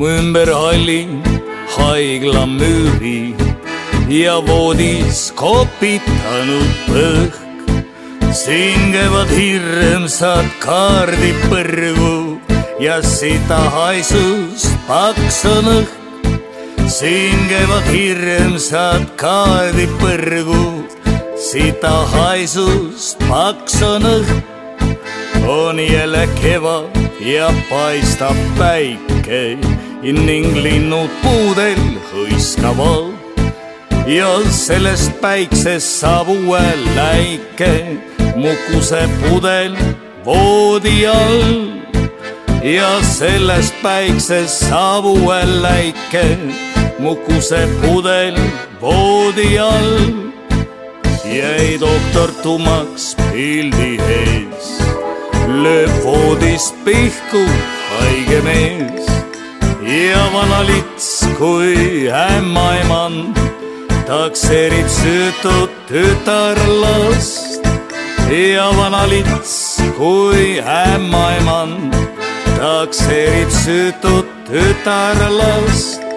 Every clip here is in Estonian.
mu ümber halli haigla müüri ja voodis kopitanud põhk. siin käivad hirmsad kaardipõrgu ja sita haisus paks on õhk. siin käivad hirmsad kaardipõrgu, sita haisus paks on õhk. on jälle kevad ja paistab päike ning linnud puudel hõiskavad. ja sellest päiksest saab uue läike, mukuse pudel voodi all. ja sellest päiksest saab uue läike, mukuse pudel voodi all. jäi doktor tummaks pildi ees lööb voodist pihku haige mees ja vana lits kui ämmaemand takseerib süütut tütarlast. Ja vana lits kui ämmaemand takseerib süütut tütarlast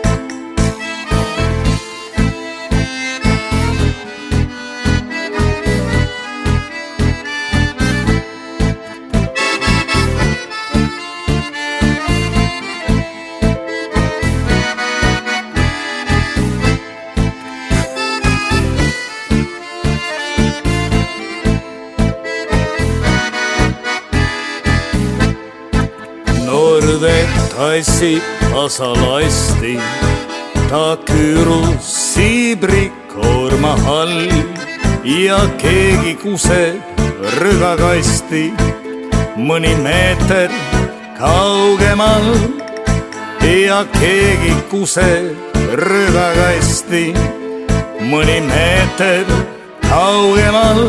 Norde tassib tasalasti, ta küürus siibrikoorma all ja keegi kuseb rõgakasti mõni meeter kaugemal ja keegi kuseb rõgakasti mõni meeter kaugemal